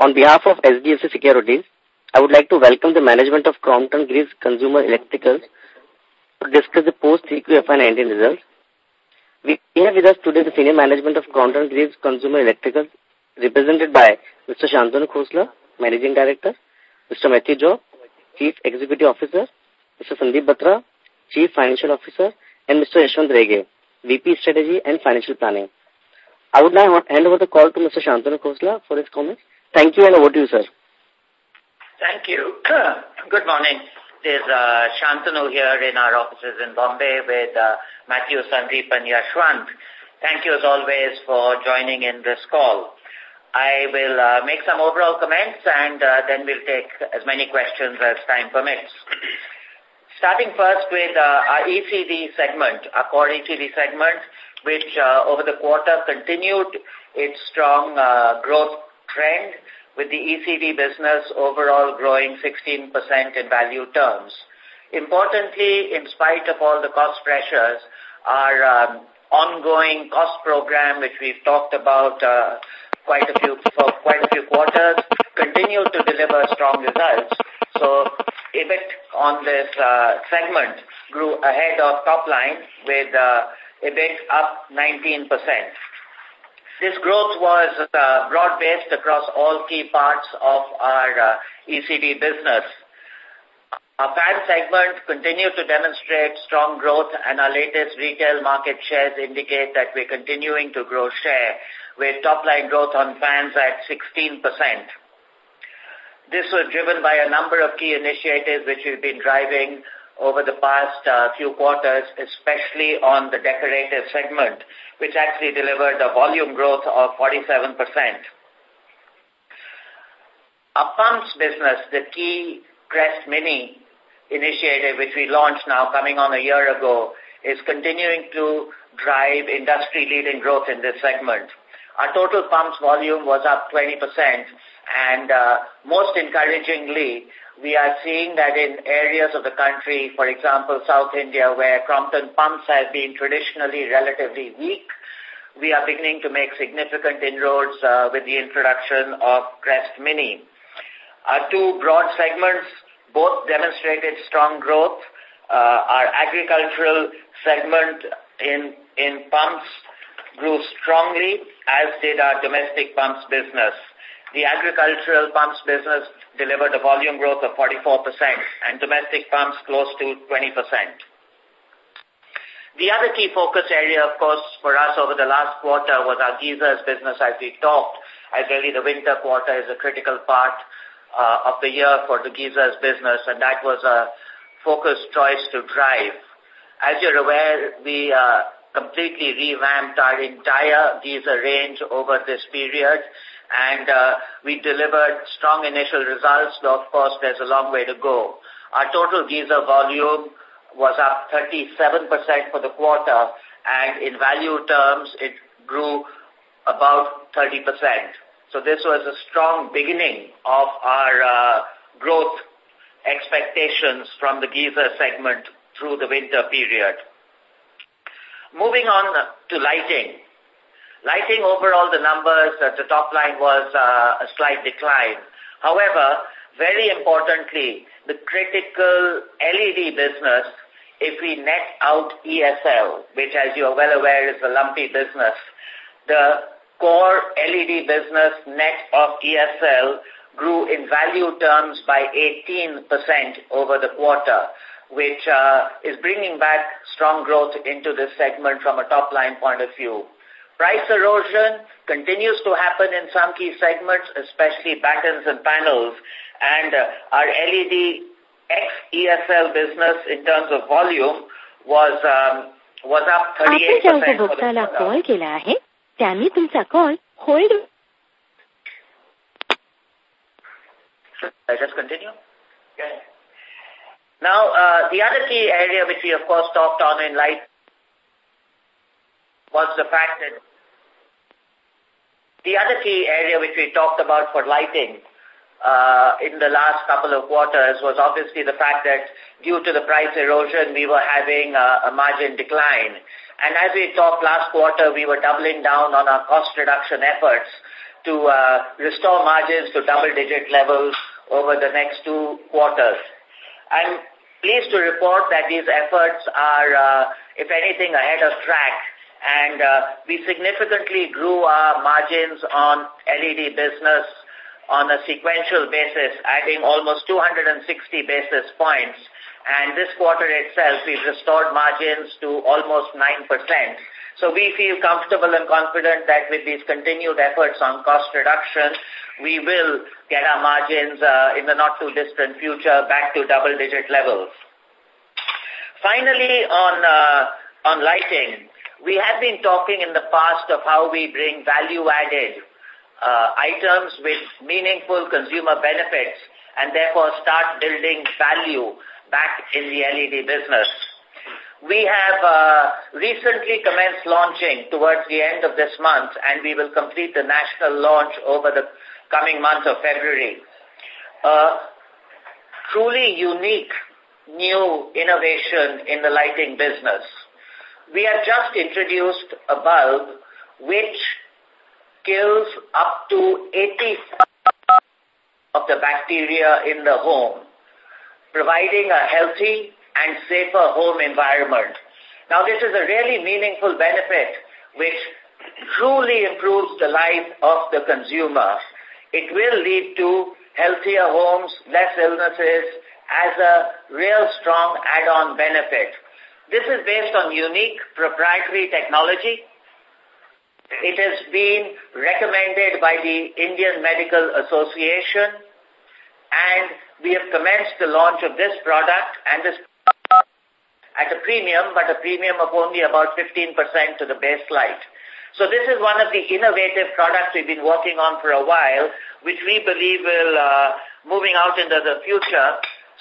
On behalf of SBFC Securities, I would like to welcome the management of Crompton Greaves Consumer Electricals to discuss the post-3Q FY19 results. We have with us today the senior management of Crompton Greaves Consumer Electricals, represented by Mr. Shantanu Khosla, Managing Director, Mr. Mathew Job, Chief Executive Officer, Mr. Sandeep Batra, Chief Financial Officer, and Mr. Yashwant Rege, VP Strategy and Financial Planning. I would now hand over the call to Mr. Shantanu Khosla for his comments. Thank you and over to you, sir. Thank you. Good morning. There's uh, Shantanu here in our offices in Bombay with uh, Mathew, Sandeep and Yashwant. Thank you as always for joining in this call. I will uh, make some overall comments and uh, then we'll take as many questions as time permits. Starting first with uh, our ECD segment, our core ECD segment, which uh, over the quarter continued its strong uh, growth trend with the ECD business overall growing 16% in value terms. Importantly, in spite of all the cost pressures, our um, ongoing cost program, which we've talked about uh, quite a few for quite a few quarters, continued to deliver strong results. So EBIT on this uh, segment grew ahead of top line with uh, EBIT up 19%. This growth was uh, broad-based across all key parts of our uh, ECD business. Our fan segment continued to demonstrate strong growth and our latest retail market shares indicate that we're continuing to grow share with top-line growth on fans at 16%. This was driven by a number of key initiatives which we've been driving over the past uh, few quarters, especially on the decorative segment, which actually delivered a volume growth of 47%. Our pumps business, the key Crest Mini initiative, which we launched now coming on a year ago, is continuing to drive industry-leading growth in this segment. Our total pumps volume was up 20%, and uh, most encouragingly, we are seeing that in areas of the country, for example, South India, where Crompton pumps have been traditionally relatively weak, we are beginning to make significant inroads uh, with the introduction of Crest Mini. Our two broad segments both demonstrated strong growth. Uh, our agricultural segment in, in pumps grew strongly, as did our domestic pumps business. The agricultural pumps business delivered a volume growth of 44% and domestic pumps close to 20%. The other key focus area, of course, for us over the last quarter was our geysers business as we talked, as really the winter quarter is a critical part uh, of the year for the geysers business, and that was a focused choice to drive. As you're aware, we uh, completely revamped our entire geyser range over this period, and uh, we delivered strong initial results, though of course there's a long way to go. Our total geyser volume was up 37% for the quarter, and in value terms, it grew about 30%. So this was a strong beginning of our uh, growth expectations from the geyser segment through the winter period. Moving on to lighting. Lighting overall, the numbers at the top line was uh, a slight decline. However, very importantly, the critical LED business, if we net out EESL, which as you are well aware is a lumpy business, the core LED business net of EESL grew in value terms by 18% over the quarter, which uh, is bringing back strong growth into this segment from a top-line point of view. Price erosion continues to happen in some key segments, especially battens and panels, and uh, our LED ex-EESL business in terms of volume was um, was up 38% for the call केला call I just continue? Yeah. Now, uh, the other key area which we of course talked on in light was the fact that the other key area which we talked about for lighting uh, in the last couple of quarters was obviously the fact that due to the price erosion, we were having a, a margin decline. And as we talked last quarter, we were doubling down on our cost reduction efforts to uh, restore margins to double-digit levels over the next two quarters. I'm pleased to report that these efforts are, uh, if anything, ahead of track and uh, we significantly grew our margins on LED business on a sequential basis, adding almost 260 basis points. And this quarter itself, we've restored margins to almost 9%. So we feel comfortable and confident that with these continued efforts on cost reduction, we will get our margins uh, in the not-too-distant future back to double-digit levels. Finally, on, uh, on lighting, we have been talking in the past of how we bring value-added uh, items with meaningful consumer benefits and therefore start building value back in the LED business. We have recently commenced launching towards the end of this month and we will complete the national launch over the coming month of February. Uh, truly unique new innovation in the lighting business. We have just introduced a bulb which kills up to 80 of the bacteria in the home, providing a healthy and safer home environment. Now, this is a really meaningful benefit which truly improves the life of the consumer. It will lead to healthier homes, less illnesses, as a real strong add-on benefit. This is based on unique proprietary technology. It has been recommended by the Indian Medical Association and we have commenced the launch of this product and this at a premium, but a premium of only about 15% to the base light. So this is one of the innovative products we've been working on for a while, which we believe will, uh, moving out into the future,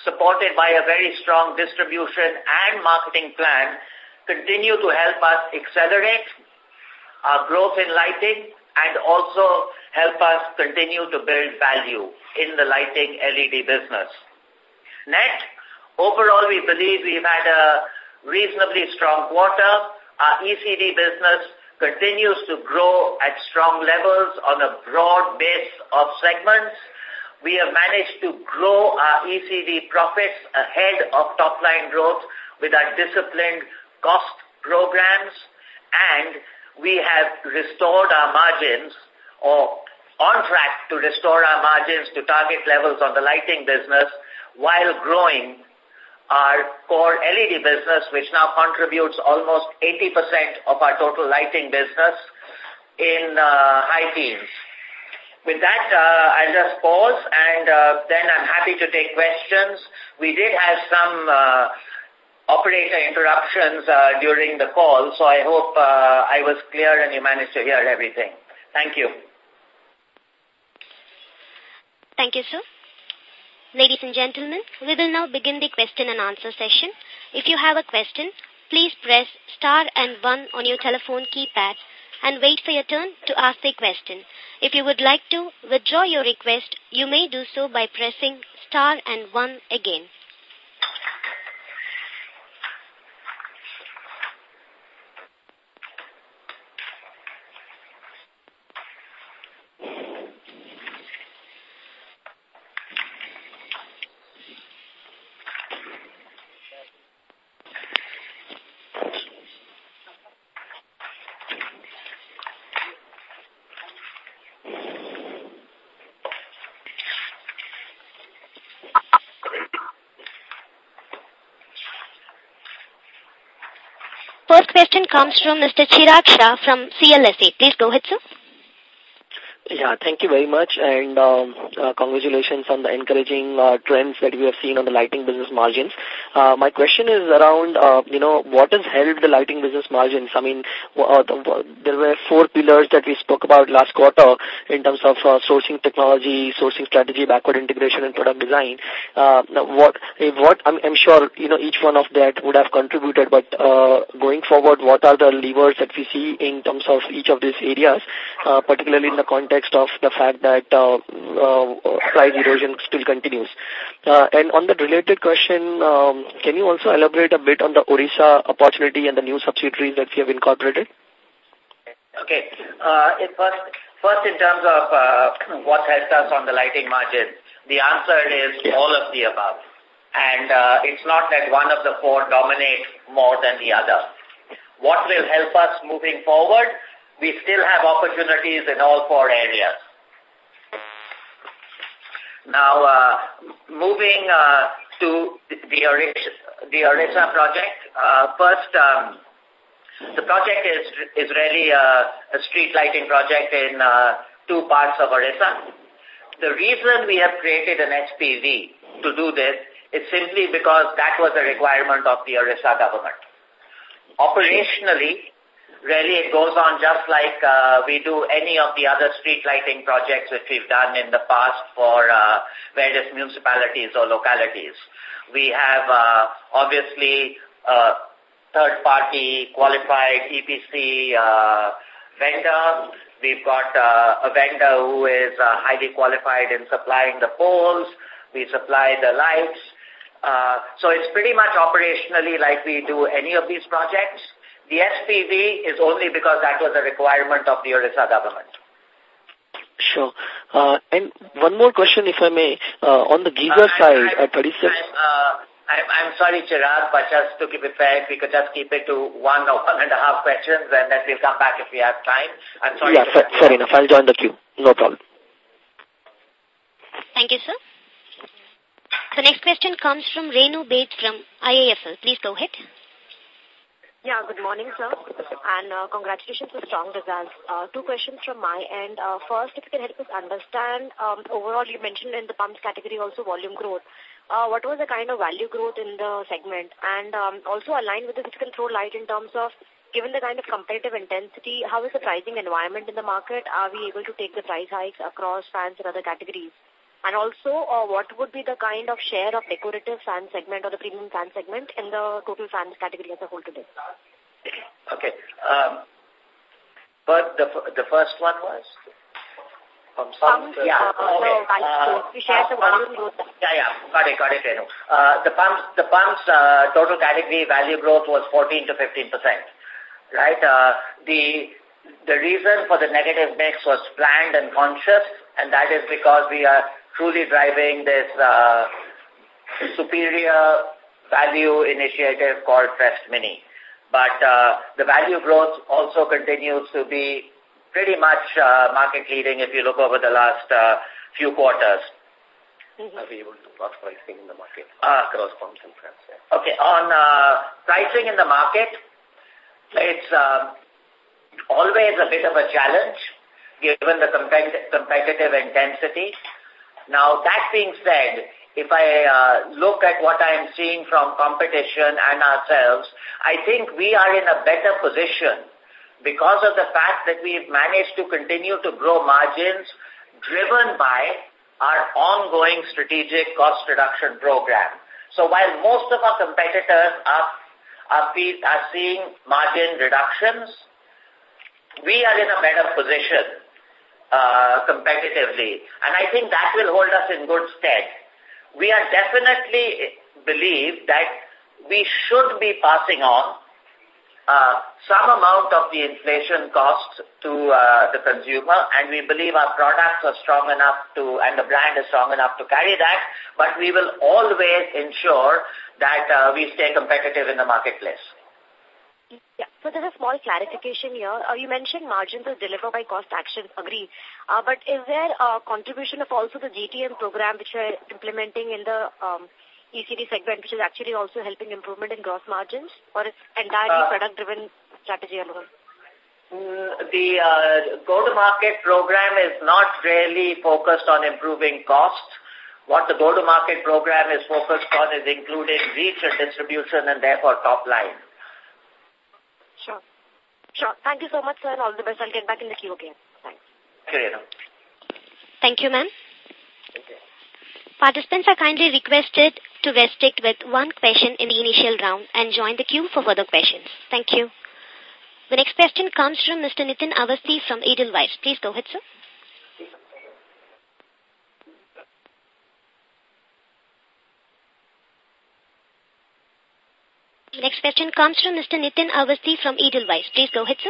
supported by a very strong distribution and marketing plan, continue to help us accelerate our growth in lighting and also help us continue to build value in the lighting LED business. Net, Overall, we believe we've had a reasonably strong quarter. Our ECD business continues to grow at strong levels on a broad base of segments. We have managed to grow our ECD profits ahead of top-line growth with our disciplined cost programs, and we have restored our margins or on track to restore our margins to target levels on the lighting business while growing our core LED business, which now contributes almost 80% of our total lighting business in uh, high teens. With that, uh, I'll just pause and uh, then I'm happy to take questions. We did have some operator interruptions during the call, so I hope I was clear and you managed to hear everything. Thank you. Thank you, sir. Ladies and gentlemen, we will now begin the question and answer session. If you have a question, please press star and one on your telephone keypad and wait for your turn to ask the question. If you would like to withdraw your request, you may do so by pressing star and one again. Question comes from Mr. Chirag Shah from CLSA. Please go ahead, sir. Yeah, thank you very much and um, uh, congratulations on the encouraging uh, trends that we have seen on the lighting business margins. Uh, my question is around, uh, you know, what has helped the lighting business margins? I mean, uh, the, there were four pillars that we spoke about last quarter in terms of uh, sourcing technology, sourcing strategy, backward integration and product design. Uh, what, what I'm, I'm sure, you know, each one of that would have contributed, but uh, going forward, what are the levers that we see in terms of each of these areas, uh, particularly in the context context of the fact that uh, uh, price erosion still continues. Uh, and on the related question, um, can you also elaborate a bit on the Orissa opportunity and the new subsidiaries that we have incorporated? Okay. Uh, first, First, in terms of uh, what helped us on the lighting margin, the answer is all of the above. And uh, it's not that one of the four dominates more than the other. What will help us moving forward? We still have opportunities in all four areas. Now, uh, moving uh, to the Orissa, the project, uh, first, um, the project is, is really a, a street lighting project in uh, two parts of Orissa. The reason we have created an SPV to do this is simply because that was a requirement of the Orissa government. Operationally, really it goes on just like uh, we do any of the other street lighting projects which we've done in the past for uh, various municipalities or localities. We have uh, obviously uh, third-party qualified EPC uh, vendor. We've got uh, a vendor who is uh, highly qualified in supplying the poles. We supply the lights. Uh, so it's pretty much operationally like we do any of these projects. The SPV is only because that was a requirement of the Orissa government. Sure. Uh, and one more question, if I may, uh, on the geyser uh, side, at 36... I'm, uh, I'm, I'm sorry, Chirag, but just to keep it fair, if we could just keep it to one or one and a half questions, and then we'll come back if we have time. I'm sorry. Yeah, fair, fair enough. I'll join the queue. No problem. Thank you, sir. The next question comes from Renu Baid from IIFL. Please go ahead. Yeah, good morning, sir. And uh, congratulations for strong results. Uh, two questions from my end. Uh, first, if you can help us understand, um, overall you mentioned in the pumps category also volume growth. Uh, what was the kind of value growth in the segment? And um, also aligned with this, if you can throw light in terms of, given the kind of competitive intensity, how is the pricing environment in the market? Are we able to take the price hikes across fans and other categories? And also, uh, what would be the kind of share of decorative fan segment or the premium fan segment in the total fans category as a whole today? Okay. Um, but the the first one was? From some, yeah, uh, okay. uh, we share the volume growth. Yeah, yeah, got it, got it, Renu. Uh, the pumps, the pumps uh, total category value growth was 14 to 15 percent, right? Uh, the the reason for the negative mix was planned and conscious, and that is because we are truly driving this uh, superior value initiative called Crest Mini. But uh, the value growth also continues to be pretty much uh, market leading if you look over the last uh, few quarters. Mm -hmm. Are we able to pass pricing in the market uh, across pumps and fans? Yeah. Okay, on uh, pricing in the market, it's uh, always a bit of a challenge given the competitive intensity. Now, that being said, if I uh, look at what I'm seeing from competition and ourselves, I think we are in a better position because of the fact that we've managed to continue to grow margins driven by our ongoing strategic cost reduction program. So while most of our competitors are, are, are seeing margin reductions, we are in a better position uh, competitively. And I think that will hold us in good stead. We are definitely believe that we should be passing on uh, some amount of the inflation costs to uh, the consumer and we believe our products are strong enough to and the brand is strong enough to carry that but we will always ensure that uh, we stay competitive in the marketplace. Yeah. So there's a small clarification here. Uh, you mentioned margins are delivered by cost actions, agree. Uh, but is there a contribution of also the GTM program which we're implementing in the um, ECD segment, which is actually also helping improvement in gross margins, or is entirely uh, product-driven strategy alone? Mm, the uh, go-to-market program is not really focused on improving costs. What the go-to-market program is focused on is including reach and distribution and therefore top line. Sure. Sure. Thank you so much, sir, and all the best. I'll get back in the queue again. Thanks. Thank you, ma'am. Participants are kindly requested to restrict with one question in the initial round and join the queue for further questions. Thank you. The next question comes from Mr. Nitin Awasthi from Edelweiss. Please go ahead, sir. Next question comes from Mr. Nitin Awasthi from Edelweiss. Please go ahead, sir.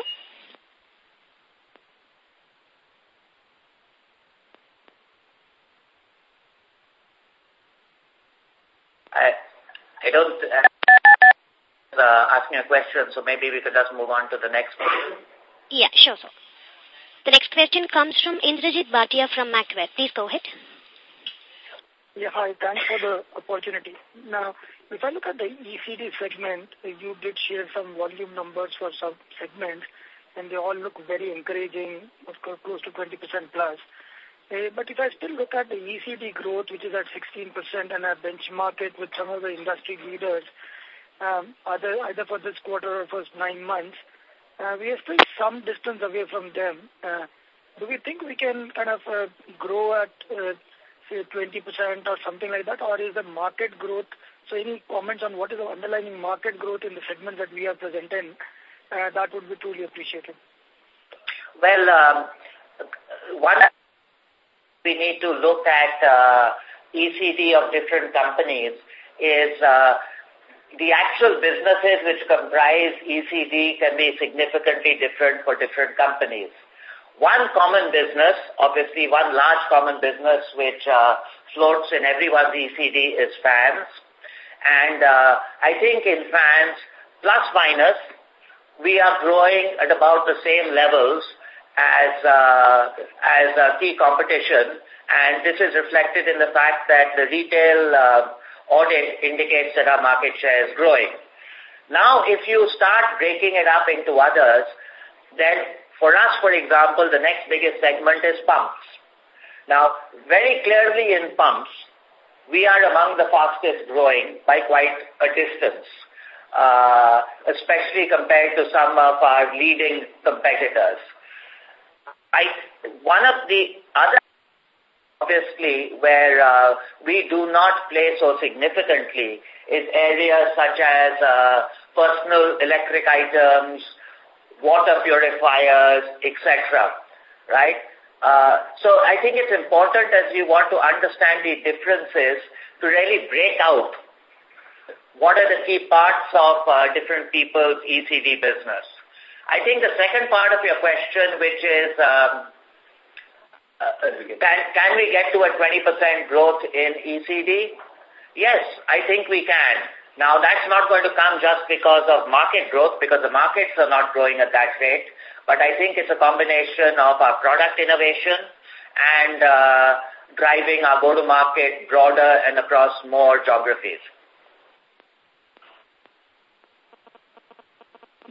I, don't uh, ask me a question, so maybe we could just move on to the next one. Yeah, sure, sir. The next question comes from Indrajit Bhatia from Macquarie. Please go ahead. Yeah, hi. Thanks for the opportunity. Now, if I look at the ECD segment, you did share some volume numbers for some segments, and they all look very encouraging, of course, close to 20% plus. Uh, but if I still look at the ECD growth, which is at 16%, and I benchmark it with some of the industry leaders, um, either, either for this quarter or first nine months, uh, we are still some distance away from them. Uh, do we think we can kind of uh, grow at, uh, say, 20% or something like that, or is the market growth, so any comments on what is the underlying market growth in the segment that we are present in, uh, that would be truly appreciated. Well, um, one we need to look at uh, ECD of different companies is uh, the actual businesses which comprise ECD can be significantly different for different companies. One common business, obviously one large common business which uh, floats in everyone's ECD is fans. And uh, I think in fans, plus minus, we are growing at about the same levels as uh, as a key competition, and this is reflected in the fact that the retail uh, audit indicates that our market share is growing. Now, if you start breaking it up into others, then for us, for example, the next biggest segment is pumps. Now, very clearly in pumps, we are among the fastest growing by quite a distance, uh, especially compared to some of our leading competitors. I, one of the other obviously, where uh, we do not play so significantly is areas such as uh, personal electric items, water purifiers, etc. Right? Uh, so I think it's important as we want to understand the differences to really break out what are the key parts of uh, different people's ECD business. I think the second part of your question, which is um, can, can we get to a 20% growth in ECD? Yes, I think we can. Now, that's not going to come just because of market growth, because the markets are not growing at that rate, but I think it's a combination of our product innovation and uh, driving our go-to-market broader and across more geographies.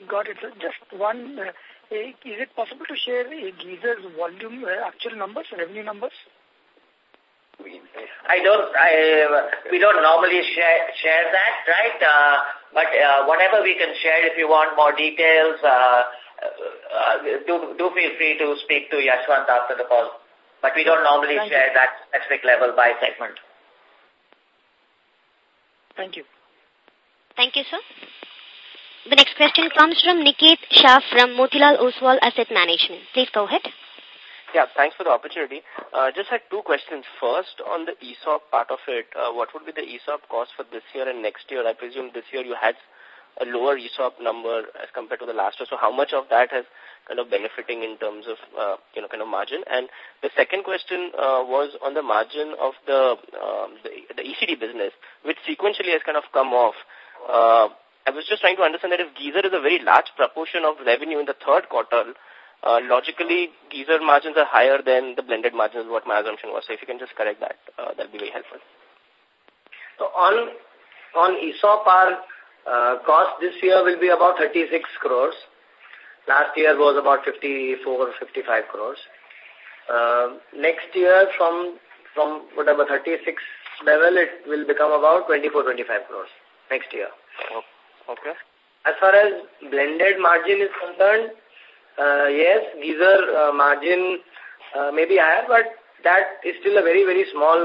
Got it. Just one uh, is it possible to share Geyser's volume, uh, actual numbers, revenue numbers? I don't, I, we don't normally share, share that, right? Uh, but uh, whatever we can share, if you want more details, uh, uh, do, do feel free to speak to Yashwant after the call. But we don't normally Thank share you. that specific level by segment. Thank you. Thank you, sir. The next question comes from Niket Shah from Motilal Oswal Asset Management. Please go ahead. Yeah, thanks for the opportunity. Uh, just had two questions. First, on the ESOP part of it, uh, what would be the ESOP cost for this year and next year? I presume this year you had a lower ESOP number as compared to the last year. So how much of that has kind of benefiting in terms of, uh, you know, kind of margin? And the second question uh, was on the margin of the, um, the, the ECD business, which sequentially has kind of come off. Uh, I was just trying to understand that if Geyser is a very large proportion of revenue in the third quarter, uh, logically, Geyser margins are higher than the blended margins, what my assumption was. So if you can just correct that, uh, that would be very helpful. So on, on ESOP, our uh, cost this year will be about 36 crores. Last year was about 54 or 55 crores. Uh, next year, from from whatever 36 level, it will become about 24, 25 crores next year. Okay. As far as blended margin is concerned, uh, yes, Geyser uh, margin uh, may be higher, but that is still a very, very small,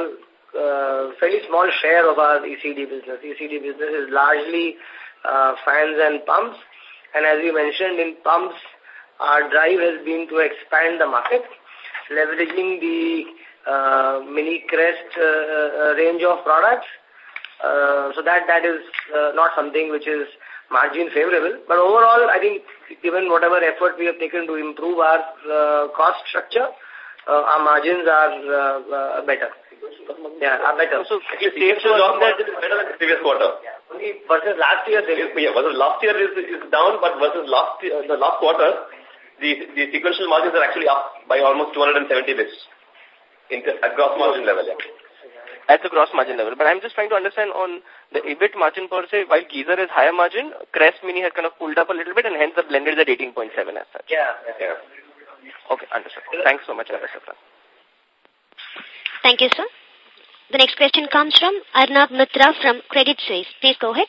uh, fairly small share of our ECD business. ECD business is largely uh, fans and pumps. And as you mentioned, in pumps, our drive has been to expand the market, leveraging the uh, Mini Crest uh, uh, range of products uh, so that that is uh, not something which is margin favorable. But overall, I think given whatever effort we have taken to improve our uh, cost structure, uh, our margins are uh, uh, better. Yeah, uh, better. So, it safe to assume that this is better than the previous quarter. Yeah. Only versus last year, there is... Yeah, versus last year is, is down, but versus last year, the last quarter, the, the sequential margins are actually up by almost 270 bits in at gross margin level. Yeah. At the gross margin level. But I'm just trying to understand on the EBIT margin per se, while Geyser is higher margin, Crest Mini has kind of pulled up a little bit and hence the blended is at 18.7 as such. Yeah. yeah. Okay, understood. Thanks so much, Navasatra. Thank you, sir. The next question comes from Arnab Mitra from Credit Suisse. Please go ahead.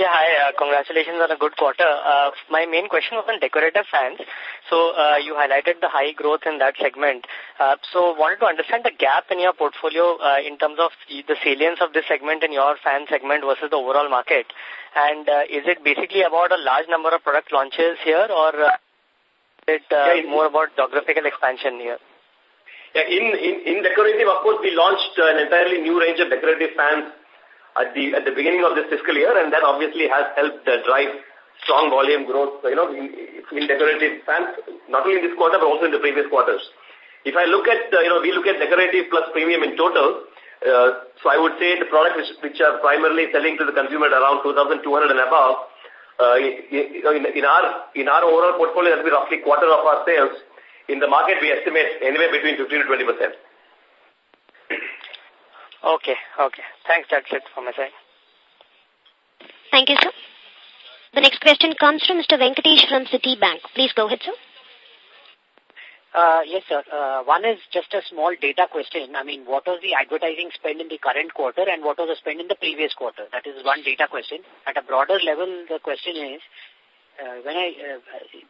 Yeah, hi. Uh, congratulations on a good quarter. Uh, my main question was on decorative fans. So uh, you highlighted the high growth in that segment. Uh, so wanted to understand the gap in your portfolio uh, in terms of the salience of this segment in your fan segment versus the overall market. And uh, is it basically about a large number of product launches here or uh, is it uh, yeah, more about geographical expansion here? Yeah, in, in, in decorative, of course, we launched an entirely new range of decorative fans at the at the beginning of this fiscal year, and that obviously has helped uh, drive strong volume growth, you know, in, in decorative fans, not only in this quarter, but also in the previous quarters. If I look at, uh, you know, we look at decorative plus premium in total, uh, so I would say the products which, which are primarily selling to the consumer at around 2,200 and above, uh, in, in, our, in our overall portfolio, that will be roughly quarter of our sales. In the market, we estimate anywhere between 15 to 20 percent. Okay, okay. Thanks, that's it from my side. Thank you, sir. The next question comes from Mr. Venkatesh from Citibank. Please go ahead, sir. Uh, yes, sir. Uh, one is just a small data question. I mean, what was the advertising spend in the current quarter and what was the spend in the previous quarter? That is one data question. At a broader level, the question is, uh, when I, uh,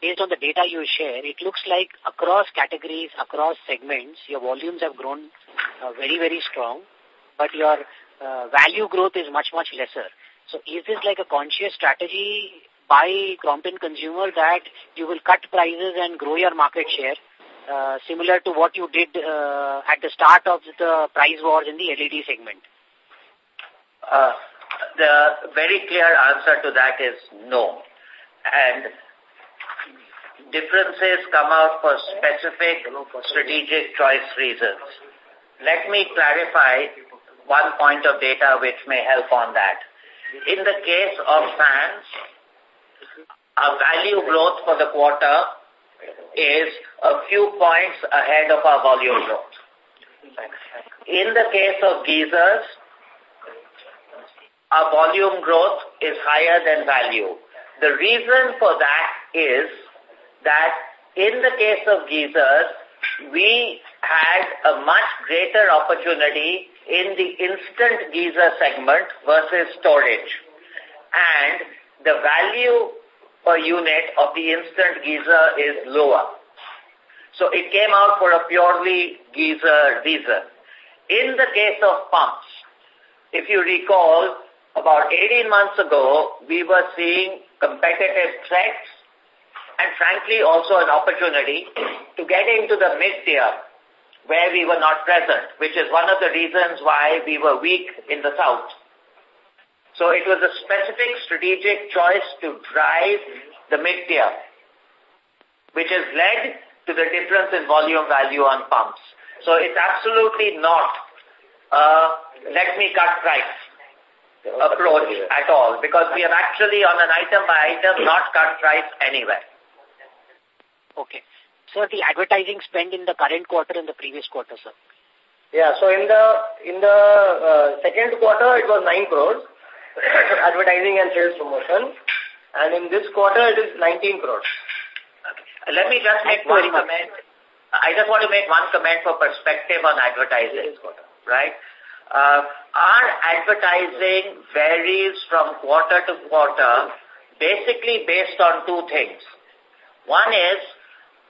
based on the data you share, it looks like across categories, across segments, your volumes have grown uh, very, very strong, but your uh, value growth is much, much lesser. So is this like a conscious strategy by Crompton consumer that you will cut prices and grow your market share, uh, similar to what you did uh, at the start of the price wars in the LED segment? Uh, the very clear answer to that is no and differences come out for specific strategic choice reasons. Let me clarify one point of data which may help on that. In the case of fans, our value growth for the quarter is a few points ahead of our volume growth. In the case of geysers, our volume growth is higher than value. The reason for that is that in the case of geysers, we had a much greater opportunity in the instant geyser segment versus storage. And the value per unit of the instant geyser is lower. So it came out for a purely geyser reason. In the case of pumps, if you recall, about 18 months ago, we were seeing competitive threats and frankly also an opportunity to get into the mid-tier where we were not present, which is one of the reasons why we were weak in the south. So it was a specific strategic choice to drive the mid-tier, which has led to the difference in volume value on pumps. So it's absolutely not, uh, let me cut price approach at all because we have actually on an item by item not cut price anywhere. Okay. So the advertising spend in the current quarter and the previous quarter, sir? Yeah, so in the in the uh, second quarter it was 9 crores advertising and sales promotion and in this quarter it is 19 crores. Okay. Let me just make one comment. I just want to make one comment for perspective on advertising, right? Uh, our advertising varies from quarter to quarter basically based on two things. One is,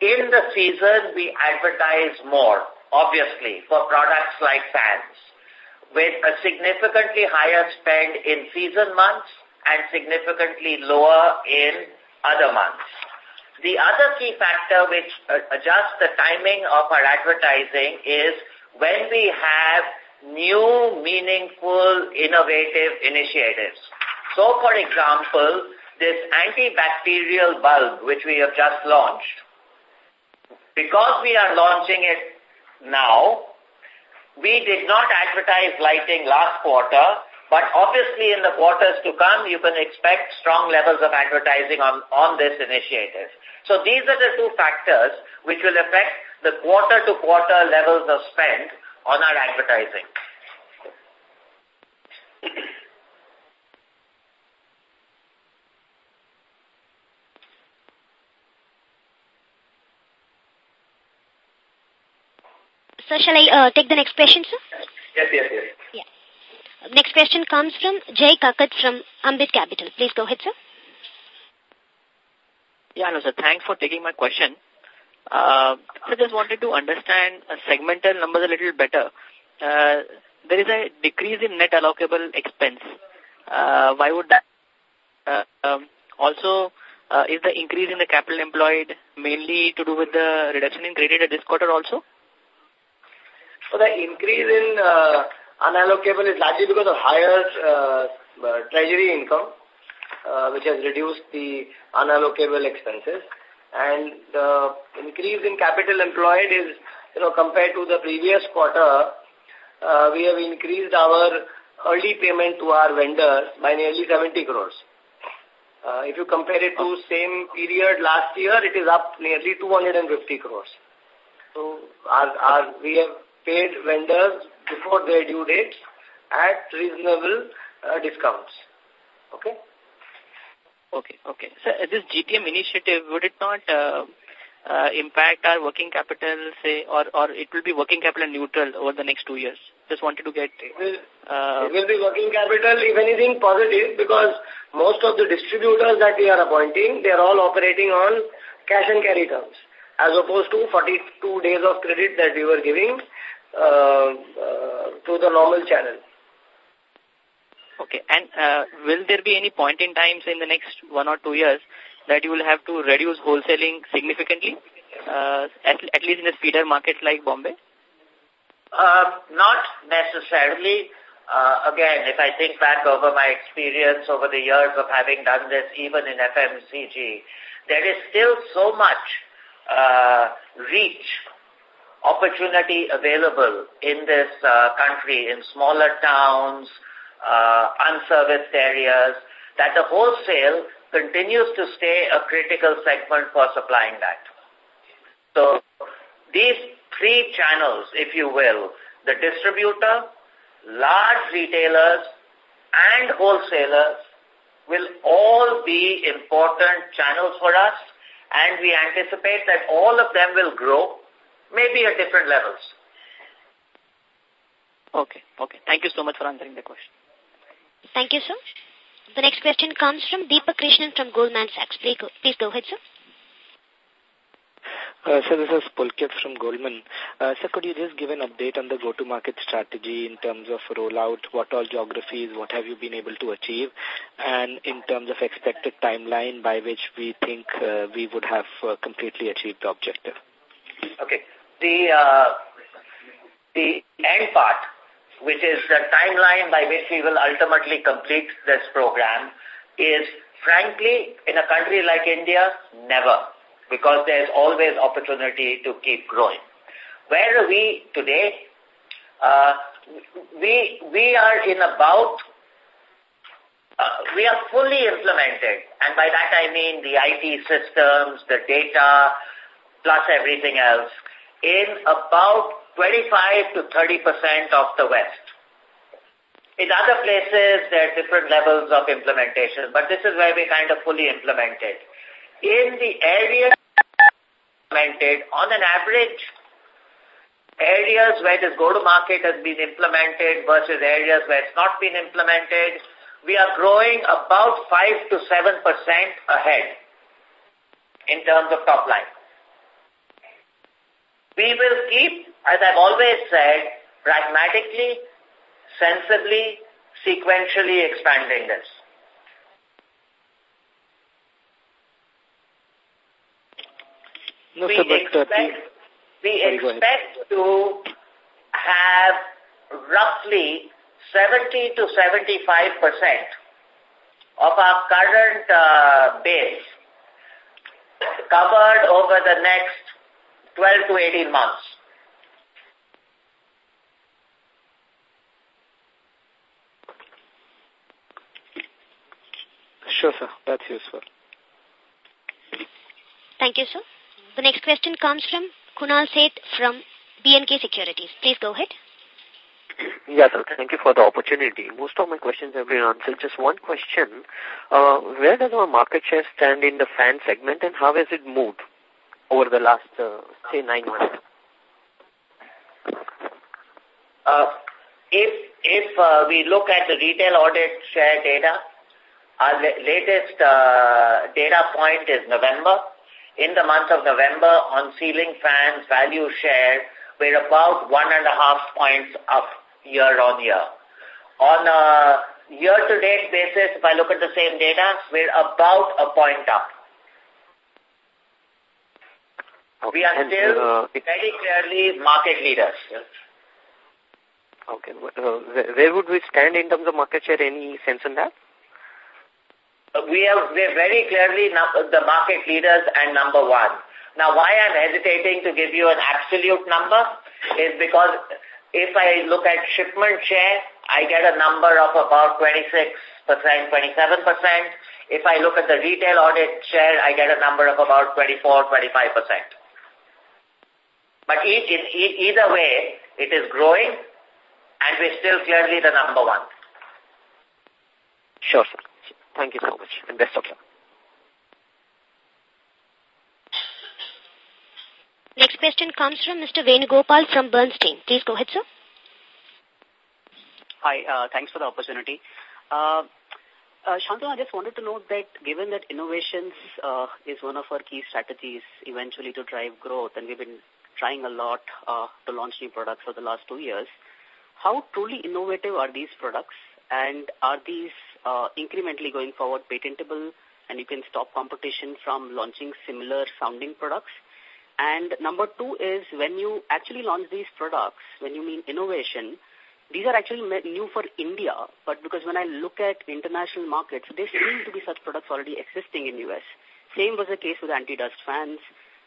in the season, we advertise more, obviously, for products like fans, with a significantly higher spend in season months and significantly lower in other months. The other key factor which uh, adjusts the timing of our advertising is when we have new, meaningful, innovative initiatives. So, for example, this antibacterial bulb, which we have just launched, because we are launching it now, we did not advertise lighting last quarter, but obviously in the quarters to come, you can expect strong levels of advertising on, on this initiative. So these are the two factors which will affect the quarter-to-quarter -quarter levels of spend on our advertising. So shall I uh, take the next question, sir? Yes, yes, yes. Yeah. Next question comes from Jay Kakat from Ambit Capital. Please go ahead, sir. Yeah, no, sir. Thanks for taking my question. Uh, I just wanted to understand a segmental numbers a little better. Uh, there is a decrease in net allocable expense. Uh, why would that? Uh, um, also, uh, is the increase in the capital employed mainly to do with the reduction in credit at this quarter also? So the increase in uh, unallocable is largely because of higher uh, uh, treasury income, uh, which has reduced the unallocable expenses. And the increase in capital employed is, you know, compared to the previous quarter, uh, we have increased our early payment to our vendors by nearly 70 crores. Uh, if you compare it to same period last year, it is up nearly 250 crores. So our, our, we have paid vendors before their due dates at reasonable uh, discounts. Okay? Okay, okay. So this GTM initiative, would it not uh, uh, impact our working capital, say, or, or it will be working capital neutral over the next two years? Just wanted to get... It will, uh, it will be working capital, if anything, positive, because most of the distributors that we are appointing, they are all operating on cash and carry terms, as opposed to 42 days of credit that we were giving uh, uh, to the normal channel. Okay. And uh, will there be any point in time, say in the next one or two years, that you will have to reduce wholesaling significantly, uh, at, at least in the feeder markets like Bombay? Uh, not necessarily. Uh, again, if I think back over my experience over the years of having done this, even in FMCG, there is still so much uh, reach opportunity available in this uh, country, in smaller towns, uh, unserviced areas, that the wholesale continues to stay a critical segment for supplying that. So these three channels, if you will, the distributor, large retailers, and wholesalers will all be important channels for us, and we anticipate that all of them will grow maybe at different levels. Okay, okay. Thank you so much for answering the question. Thank you, sir. The next question comes from Deepak Krishnan from Goldman Sachs. Please go, please go ahead, sir. Uh, sir, this is Pulkit from Goldman. Uh, sir, could you just give an update on the go-to-market strategy in terms of rollout, what all geographies, what have you been able to achieve, and in terms of expected timeline by which we think uh, we would have uh, completely achieved the objective? Okay the uh, the end part, which is the timeline by which we will ultimately complete this program, is frankly, in a country like India, never, because there's always opportunity to keep growing. Where are we today? Uh, we, we are in about, uh, we are fully implemented, and by that I mean the IT systems, the data, plus everything else, in about 25 to 30% of the West. In other places, there are different levels of implementation, but this is where we kind of fully implemented. In the areas implemented, on an average, areas where this go-to-market has been implemented versus areas where it's not been implemented, we are growing about 5 to 7% ahead in terms of top line. We will keep, as I've always said, pragmatically, sensibly, sequentially expanding this. No, we sir, but, expect, uh, we expect to have roughly 70 to 75 percent of our current uh, base covered over the next 12 to 18 months. Sure, sir. That's useful. Thank you, sir. The next question comes from Kunal Seth from BNK Securities. Please go ahead. Yes, sir. Thank you for the opportunity. Most of my questions have been answered. Just one question. Uh, where does our market share stand in the fan segment and how has it moved? Over the last, uh, say, nine months? Uh, if if uh, we look at the retail audit share data, our latest uh, data point is November. In the month of November, on ceiling fans value share, we're about one and a half points up year on year. On a year-to-date basis, if I look at the same data, we're about a point up. Okay. We are still uh, very clearly market leaders. Okay. Uh, where would we stand in terms of market share? Any sense on that? Uh, we are we're very clearly the market leaders and number one. Now, why I'm hesitating to give you an absolute number is because if I look at shipment share, I get a number of about 26%, 27%. If I look at the retail audit share, I get a number of about 24, 25%. But e in e either way, it is growing and we're still clearly the number one. Sure, sir. Thank you so much and best of luck. Next question comes from Mr. Venugopal from Bernstein. Please go ahead, sir. Hi, uh, thanks for the opportunity. Uh, uh, Shantanu, I just wanted to note that given that innovations uh, is one of our key strategies eventually to drive growth, and we've been trying a lot uh, to launch new products for the last two years, how truly innovative are these products, and are these uh, incrementally going forward patentable, and you can stop competition from launching similar sounding products? And number two is when you actually launch these products, when you mean innovation, these are actually new for India, but because when I look at international markets, there seem to be such products already existing in US. Same was the case with anti-dust fans,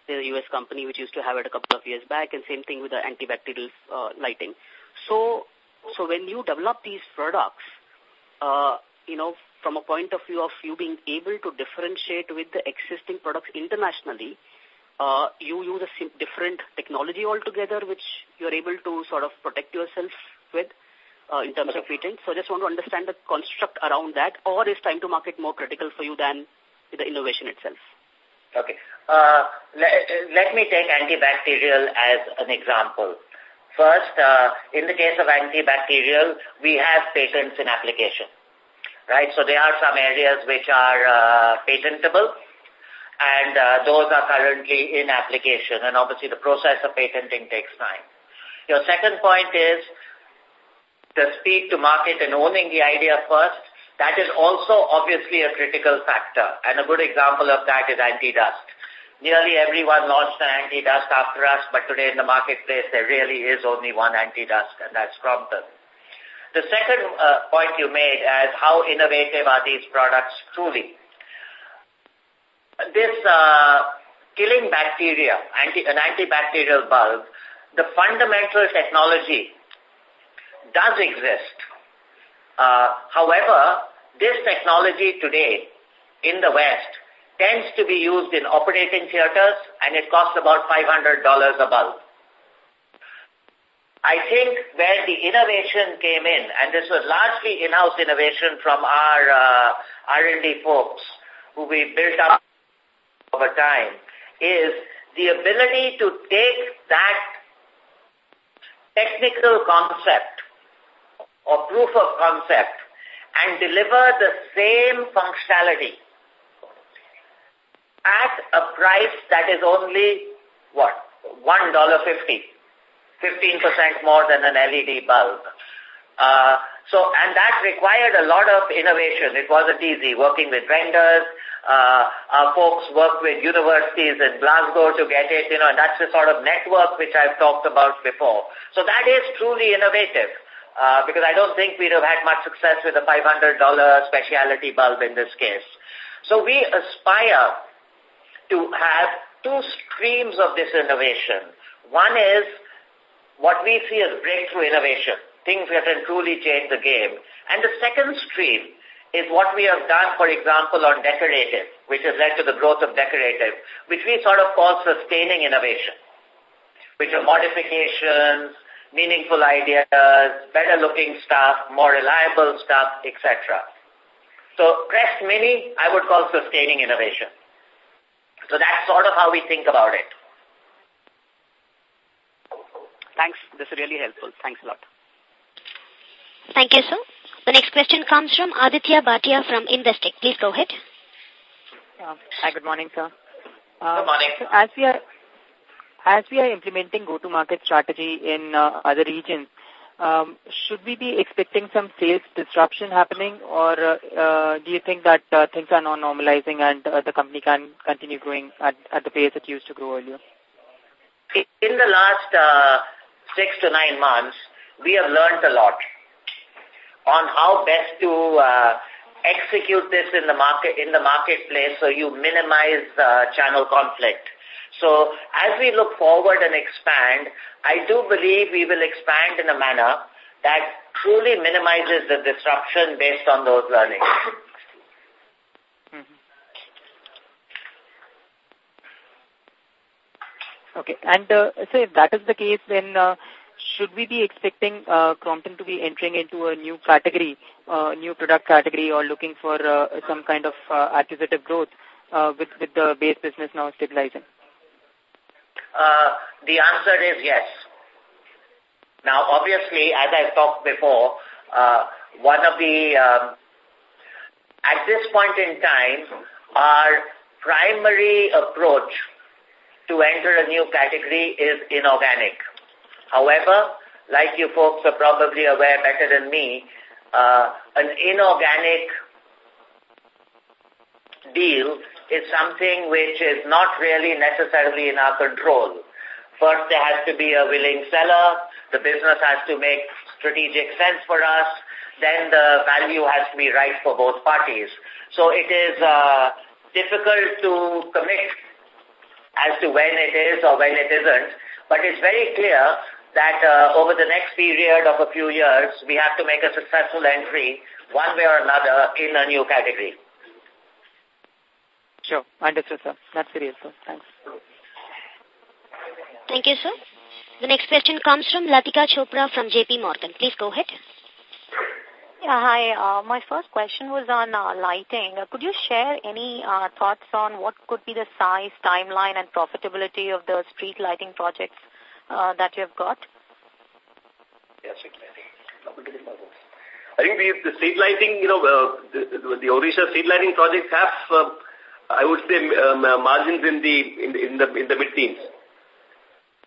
the US company which used to have it a couple of years back, and same thing with the antibacterial uh, lighting. So, so when you develop these products, uh, you know, from a point of view of you being able to differentiate with the existing products internationally, uh, you use a different technology altogether, which you're able to sort of protect yourself with uh, in terms of patent. So I just want to understand the construct around that, or is time to market more critical for you than the innovation itself? Okay. Uh, let, let me take antibacterial as an example. First, uh, in the case of antibacterial, we have patents in application, right? So there are some areas which are uh, patentable, and uh, those are currently in application. And obviously the process of patenting takes time. Your second point is the speed to market and owning the idea first. That is also obviously a critical factor. And a good example of that is anti-dust. Nearly everyone launched an anti-dust after us, but today in the marketplace there really is only one anti-dust, and that's Crompton. The second uh, point you made as how innovative are these products truly this uh, killing bacteria, anti, an antibacterial bulb, the fundamental technology does exist. Uh, however, this technology today in the West tends to be used in operating theaters and it costs about $500 a bulb. I think where the innovation came in, and this was largely in-house innovation from our uh, R&D folks, who we built up over time is the ability to take that technical concept or proof of concept and deliver the same functionality at a price that is only, what, $1.50, 15% more than an LED bulb. Uh, so, and that required a lot of innovation. It wasn't easy working with vendors. Uh, our folks worked with universities in Glasgow to get it, you know, and that's the sort of network which I've talked about before. So that is truly innovative. Uh, because I don't think we'd have had much success with a $500 specialty bulb in this case. So we aspire to have two streams of this innovation. One is what we see as breakthrough innovation things that can truly change the game. And the second stream is what we have done, for example, on decorative, which has led to the growth of decorative, which we sort of call sustaining innovation, which are modifications, meaningful ideas, better looking stuff, more reliable stuff, etc. So Crest Mini, I would call sustaining innovation. So that's sort of how we think about it. Thanks. This is really helpful. Thanks a lot. Thank you, sir. The next question comes from Aditya Bhatia from Investec. Please go ahead. Uh, hi, good morning, sir. Uh, good morning. So as we are as we are implementing go-to-market strategy in uh, other regions, um, should we be expecting some sales disruption happening, or uh, uh, do you think that uh, things are now normalizing and uh, the company can continue growing at, at the pace it used to grow earlier? In the last uh, six to nine months, we have learned a lot on how best to uh, execute this in the market in the marketplace so you minimize uh, channel conflict. So as we look forward and expand, I do believe we will expand in a manner that truly minimizes the disruption based on those learnings. Mm-hmm. Okay. And uh, so if that is the case, then uh, should we be expecting uh, Crompton to be entering into a new category, uh, new product category, or looking for uh, some kind of uh, acquisitive growth uh, with, with the base business now stabilizing? Uh, the answer is yes. Now, obviously, as I've talked before, uh, one of the, um, at this point in time, our primary approach to enter a new category is inorganic. However, like you folks are probably aware better than me, uh, an inorganic deal is something which is not really necessarily in our control. First, there has to be a willing seller. The business has to make strategic sense for us. Then the value has to be right for both parties. So it is uh, difficult to commit as to when it is or when it isn't. But it's very clear that uh, over the next period of a few years, we have to make a successful entry, one way or another, in a new category. Sure. Understood, sir. That's very helpful. Thanks. Thank you, sir. The next question comes from Latika Chopra from JP Morgan. Please go ahead. Yeah, hi. Uh, my first question was on uh, lighting. Uh, could you share any uh, thoughts on what could be the size, timeline, and profitability of the street lighting projects uh, that you have got? Yes, I think the, the street lighting, you know, uh, the, the, the Odisha street lighting projects have uh, I would say um, margins in the in, in the in the mid teens.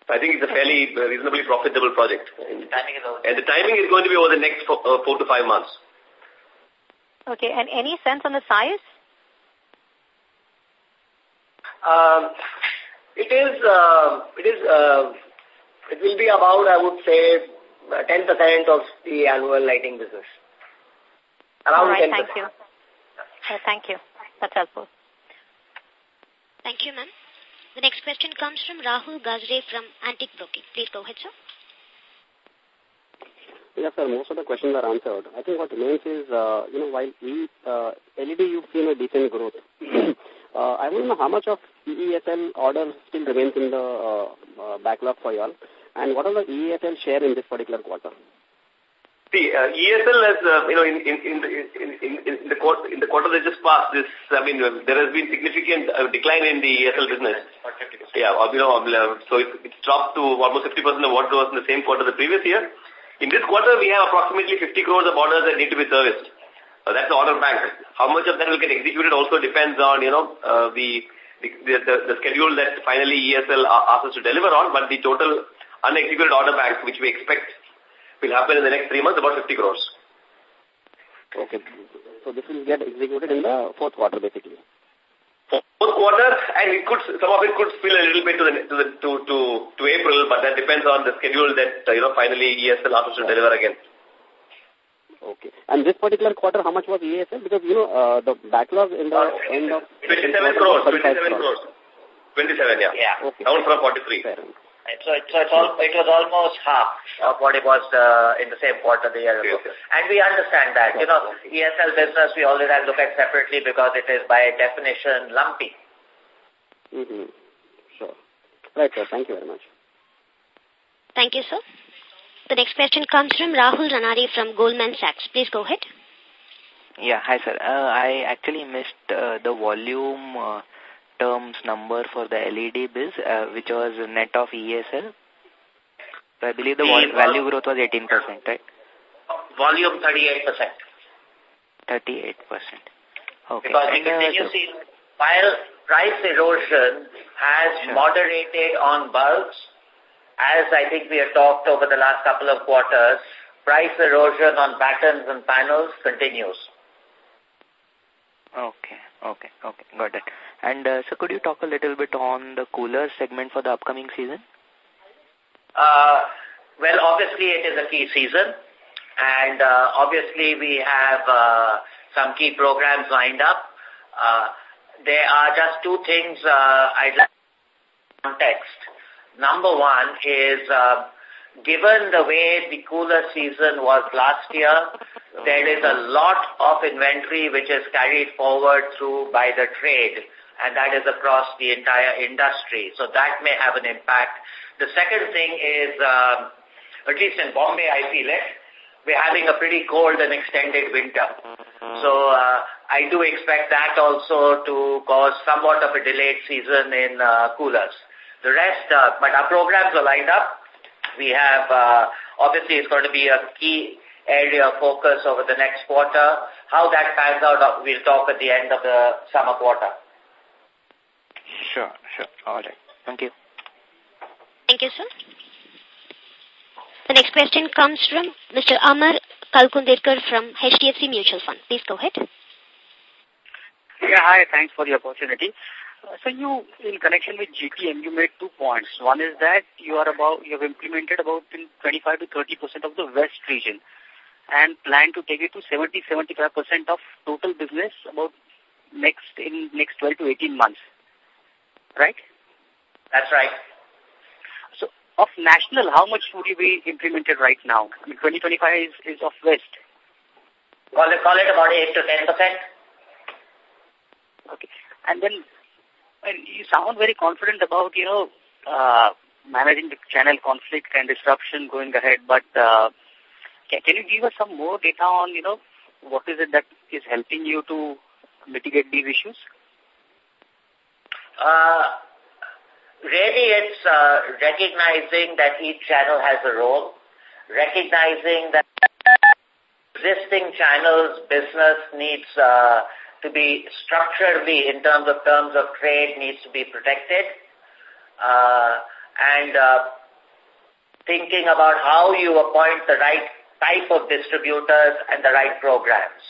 I think it's a fairly uh, reasonably profitable project. And the timing is, and the timing is going to be over the next four, uh, four to five months. Okay, and any sense on the size? Um, it is, uh, it is, uh, it will be about, I would say, 10% of the annual lighting business. Around All right, 10%. thank you. Uh, thank you. That's helpful. Thank you, ma'am. The next question comes from Rahul Gazre from Antique Broking. Please go ahead, sir. Yes, sir. Most of the questions are answered. I think what remains is, uh, you know, while e, uh, LED you've seen a decent growth. uh, I want to know how much of EESL order still remains in the uh, uh, backlog for you all, and what are the EESL share in this particular quarter? See, uh, ESL has, uh, you know, in, in, in, in, in, in, the quarter, in the quarter that just passed, this, I mean, uh, there has been significant uh, decline in the ESL business. Yeah, you know, uh, so it, it's dropped to almost 50% of what was in the same quarter the previous year. In this quarter, we have approximately 50 crores of orders that need to be serviced. Uh, that's the order bank. How much of that will get executed also depends on, you know, uh, the, the, the, the schedule that finally ESL asks us to deliver on, but the total unexecuted order bank, which we expect will happen in the next three months, about 50 crores. Okay. So this will get executed in the fourth quarter, basically. Fourth quarter, and it could some of it could spill a little bit to the to the to to, to April, but that depends on the schedule that uh, you know finally ESL us to deliver again. Okay. And this particular quarter, how much was ESL? Because you know uh, the backlog in the uh, end of 27 crores, 27 crores. 27, yeah. Yeah. Okay. Down from 43. Fair. And so, it, so it's all, it was almost half of what it was uh, in the same quarter the year ago. And we understand that. You know, ESL business we always have to look at separately because it is by definition lumpy. Mm -hmm. Sure. Right, sir. Thank you very much. Thank you, sir. The next question comes from Rahul Ranari from Goldman Sachs. Please go ahead. Yeah, hi, sir. Uh, I actually missed uh, the volume uh, terms number for the LED biz, uh, which was net of ESL. So I believe the vol value growth was 18%, right? Volume 38%. 38%. Okay. Because uh, you see, while price erosion has sure. moderated on bulbs, as I think we have talked over the last couple of quarters, price erosion on battens and panels continues. Okay, okay, okay, got it. And uh, so could you talk a little bit on the cooler segment for the upcoming season? Uh, well, obviously it is a key season and uh, obviously we have some key programs lined up. There are just two things I'd like to context. Number one is given the way the cooler season was last year, there is a lot of inventory which is carried forward through by the trade and that is across the entire industry. So that may have an impact. The second thing is, uh, at least in Bombay I feel it, we're having a pretty cold and extended winter. So uh, I do expect that also to cause somewhat of a delayed season in uh, coolers. The rest, uh, but our programs are lined up. We have, uh, obviously it's going to be a key area of focus over the next quarter. How that pans out, we'll talk at the end of the summer quarter. Sure, sure. All right. Thank you. Thank you, sir. The next question comes from Mr. Amar Kalkundrikar from HDFC Mutual Fund. Please go ahead. Yeah, hi. Thanks for the opportunity. Uh, so you, in connection with GTM, you made two points. One is that you are about, you have implemented about 25 to 30 percent of the West region and plan to take it to 70, 75 percent of total business about next in next 12 to 18 months. Right? That's right. So of national, how much would you be implemented right now? I mean, 2025 is, is of West. Call it, call it about 8 to 10 percent. Okay. And then you sound very confident about, you know, uh, managing the channel conflict and disruption going ahead, but uh, can, can you give us some more data on, you know, what is it that is helping you to mitigate these issues? Uh, really, it's uh, recognizing that each channel has a role, recognizing that existing channels business needs uh, to be structurally in terms of terms of trade needs to be protected uh, and uh, thinking about how you appoint the right type of distributors and the right programs.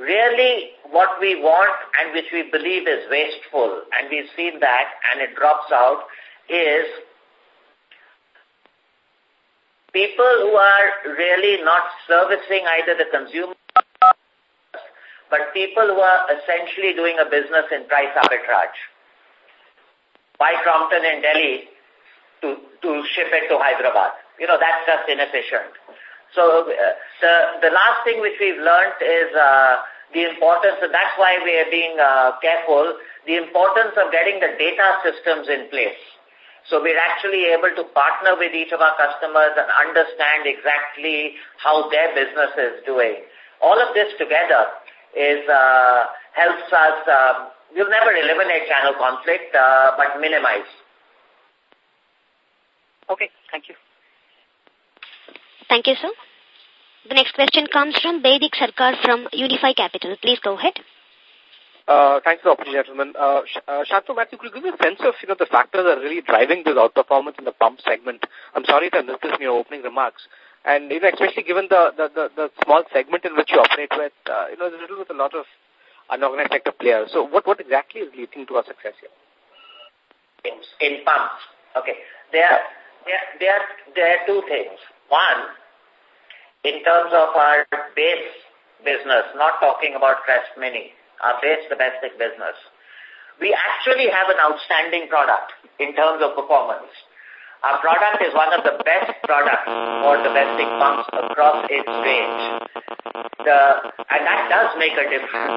Really, what we want and which we believe is wasteful, and we've seen that and it drops out, is people who are really not servicing either the consumer but people who are essentially doing a business in price arbitrage. Buy Crompton in Delhi to, to ship it to Hyderabad. You know, that's just inefficient. So uh, the, the last thing which we've learned is uh, the importance, and that's why we are being uh, careful, the importance of getting the data systems in place. So we're actually able to partner with each of our customers and understand exactly how their business is doing. All of this together is uh, helps us, uh, we'll never eliminate channel conflict, uh, but minimize. Okay, thank you. Thank you, sir. The next question comes from Baidik Sarkar from Unifi Capital. Please go ahead. Uh, thanks for the opportunity, gentlemen. Uh, Sh uh, Shantanu, Mathew, could you give me a sense of, you know, the factors that are really driving this outperformance in the pump segment? I'm sorry if I missed this in your opening remarks. And, you know, especially given the, the, the, the small segment in which you operate with, uh, you know, there's a little with a lot of unorganized sector players. So what, what exactly is leading to our success here? In, in pumps. Okay. There, there, there, there are two things. One, in terms of our base business, not talking about Crest Mini, our base domestic business, we actually have an outstanding product in terms of performance. Our product is one of the best products for domestic pumps across its range. The, and that does make a difference.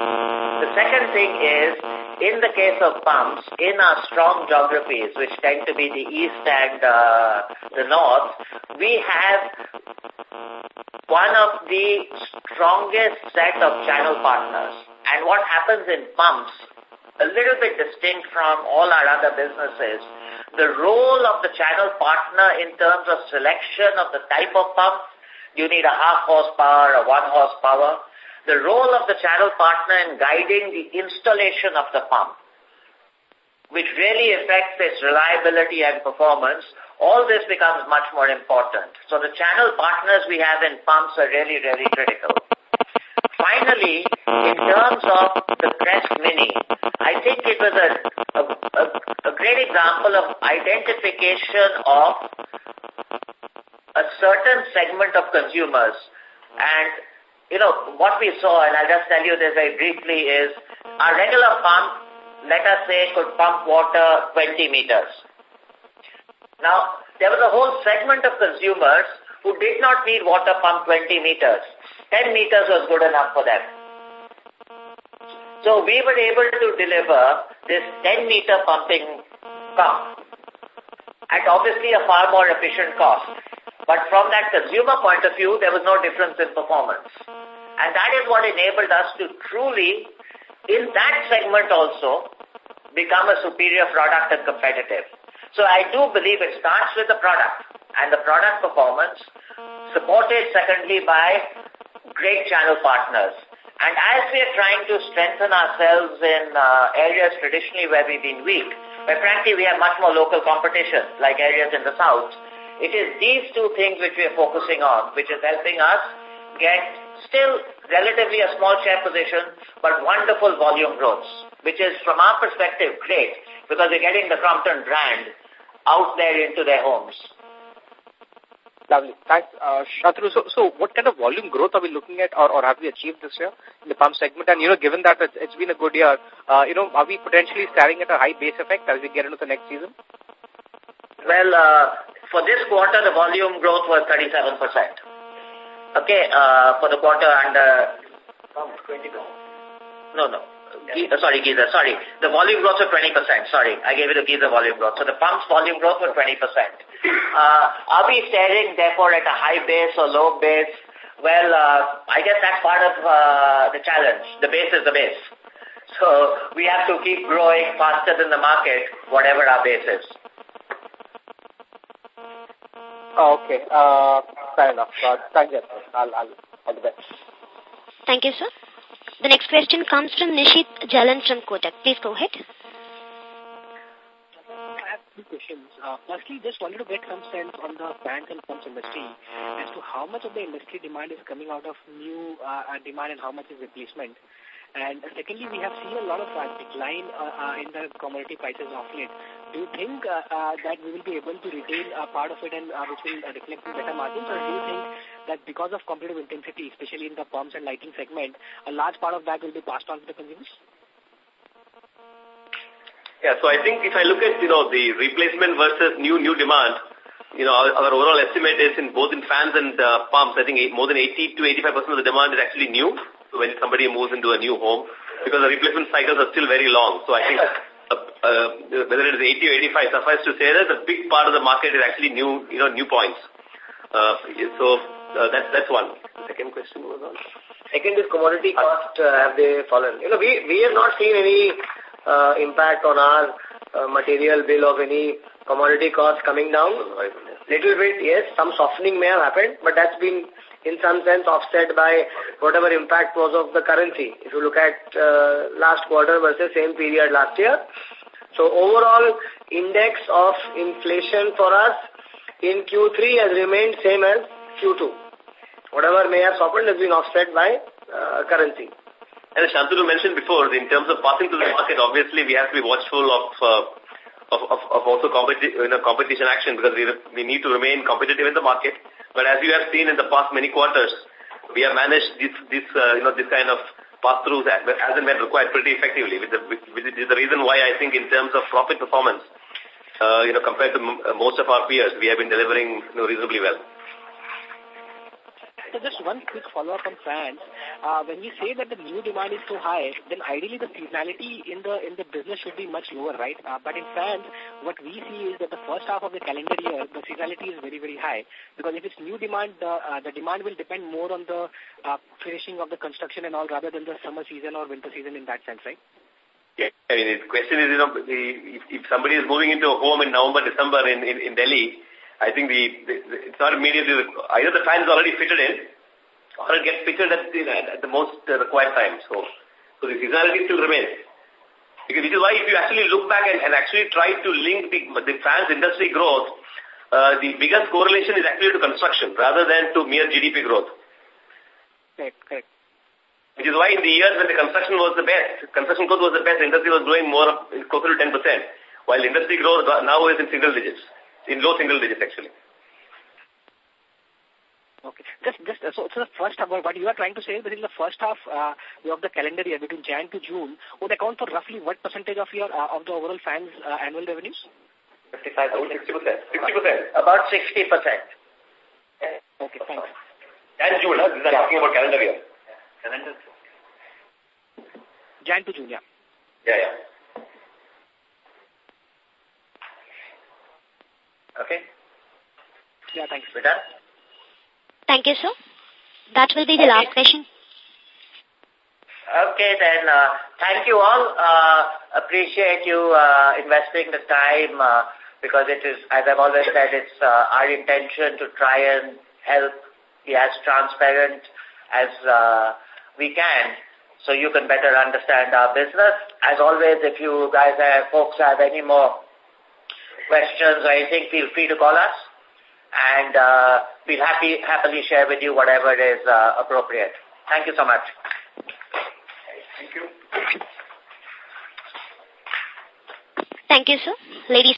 The second thing is, in the case of pumps, in our strong geographies, which tend to be the east and uh, the north, we have one of the strongest set of channel partners. And what happens in pumps, a little bit distinct from all our other businesses, the role of the channel partner in terms of selection of the type of pump, you need a half horsepower a one horsepower, the role of the channel partner in guiding the installation of the pump, which really affects its reliability and performance, all this becomes much more important. So the channel partners we have in pumps are really, really critical. Finally, in terms of the Crest Mini, I think it was a, a, a, a great example of identification of a certain segment of consumers. And, you know, what we saw, and I'll just tell you this very briefly, is our regular pump, let us say, could pump water 20 meters. Now, there was a whole segment of consumers who did not need water pump 20 meters. 10 meters was good enough for them. So we were able to deliver this 10 meter pumping pump at obviously a far more efficient cost. But from that consumer point of view, there was no difference in performance. And that is what enabled us to truly, in that segment also, become a superior product and competitive. So I do believe it starts with the product and the product performance, supported secondly by great channel partners. And as we are trying to strengthen ourselves in uh, areas traditionally where we've been weak, where frankly we have much more local competition, like areas in the south, it is these two things which we are focusing on, which is helping us get still relatively a small share position, but wonderful volume growth, which is from our perspective great, because we're getting the Crompton brand out there into their homes. Lovely. Thanks, uh, Shantanu. So, so what kind of volume growth are we looking at or, or have we achieved this year in the pump segment? And, you know, given that it's, it's been a good year, uh, you know, are we potentially staring at a high base effect as we get into the next season? Well, uh, for this quarter, the volume growth was 37%. Okay, uh, for the quarter under... Uh, no, no. Ge sorry, Geyser, sorry. The volume growth was 20%. Sorry, I gave it a Geyser volume growth. So the pumps volume growth was 20%. Uh, are we staring, therefore, at a high base or low base? Well, uh, I guess that's part of uh, the challenge. The base is the base. So we have to keep growing faster than the market, whatever our base is. Oh, okay. Uh, fair enough. Uh, thank you. I'll, I'll, all the best. Thank you, sir. The next question comes from Nishit Jalan from Kotak. Please go ahead. I have two questions. Uh, firstly, just wanted to get some sense on the bank and pumps industry as to how much of the industry demand is coming out of new uh, demand and how much is replacement. And secondly, we have seen a lot of uh, decline uh, uh, in the commodity prices of late. Do you think uh, uh, that we will be able to retain a part of it and which will reflect in better margins, or do you think that because of competitive intensity, especially in the pumps and lighting segment, a large part of that will be passed on to the consumers? Yeah, so I think if I look at, you know, the replacement versus new new demand, you know, our, our overall estimate is in both in fans and uh, pumps, I think more than 80 to 85% of the demand is actually new when somebody moves into a new home because the replacement cycles are still very long. So I think uh, uh, whether it is 80 or 85, suffice to say that a big part of the market is actually new, you know, new points. Uh, so uh, that's that's one. The second question was on. Second is commodity cost. Uh, have they fallen? You know, we we have not seen any uh, impact on our uh, material bill of any commodity costs coming down. Little bit, yes, some softening may have happened, but that's been in some sense offset by whatever impact was of the currency. If you look at uh, last quarter versus same period last year. So overall index of inflation for us in Q3 has remained same as Q2. Whatever may have softened has been offset by uh, currency. And as Shantanu mentioned before, in terms of passing to the market, obviously we have to be watchful of uh, of, of, of also competi you know, competition action because we, we need to remain competitive in the market. But as you have seen in the past many quarters, we have managed this, this uh, you know, this kind of pass-throughs as, as and when required pretty effectively, with the, with, with the reason why I think in terms of profit performance, uh, you know, compared to most of our peers, we have been delivering you know, reasonably well. So just one quick follow-up on fans. Uh, when you say that the new demand is so high, then ideally the seasonality in the in the business should be much lower, right? Uh, but in fans, what we see is that the first half of the calendar year, the seasonality is very, very high. Because if it's new demand, the, uh, the demand will depend more on the uh, finishing of the construction and all rather than the summer season or winter season in that sense, right? Yeah, I mean, the question is, you know, if, if somebody is moving into a home in November, December in, in, in Delhi, I think the, the, the it's not immediately, either the fan is already fitted in or it gets fitted at the, at the most required time. So, so the seasonality still remains. Because which is why if you actually look back and, and actually try to link the, the fans industry growth, uh, the biggest correlation is actually to construction rather than to mere GDP growth. Correct, correct. Which is why in the years when the construction was the best, construction growth was the best, industry was growing more, closer to 10%, while industry growth now is in single digits in low single digits actually. Okay. Just, just so, so the first half, what you are trying to say is that in the first half uh, of the calendar year, between Jan to June, would account for roughly what percentage of your uh, of the overall fans uh, annual revenues? 55 60 percent. 60 percent. About 60 percent. Okay, thanks. Jan June, huh? This is yeah. talking about calendar year. Calendar. Jan to June, yeah. Yeah, yeah. Okay. Yeah, thanks. We're done? Thank you, sir. That will be the okay. last question. Okay, then, uh, thank you all. Uh, appreciate you uh, investing the time uh, because it is, as I've always said, it's uh, our intention to try and help be as transparent as uh, we can so you can better understand our business. As always, if you guys have, folks have any more questions or anything, feel free to call us. And uh, we'll happy, happily share with you whatever is uh, appropriate. Thank you so much. Thank you. Thank you, sir. Ladies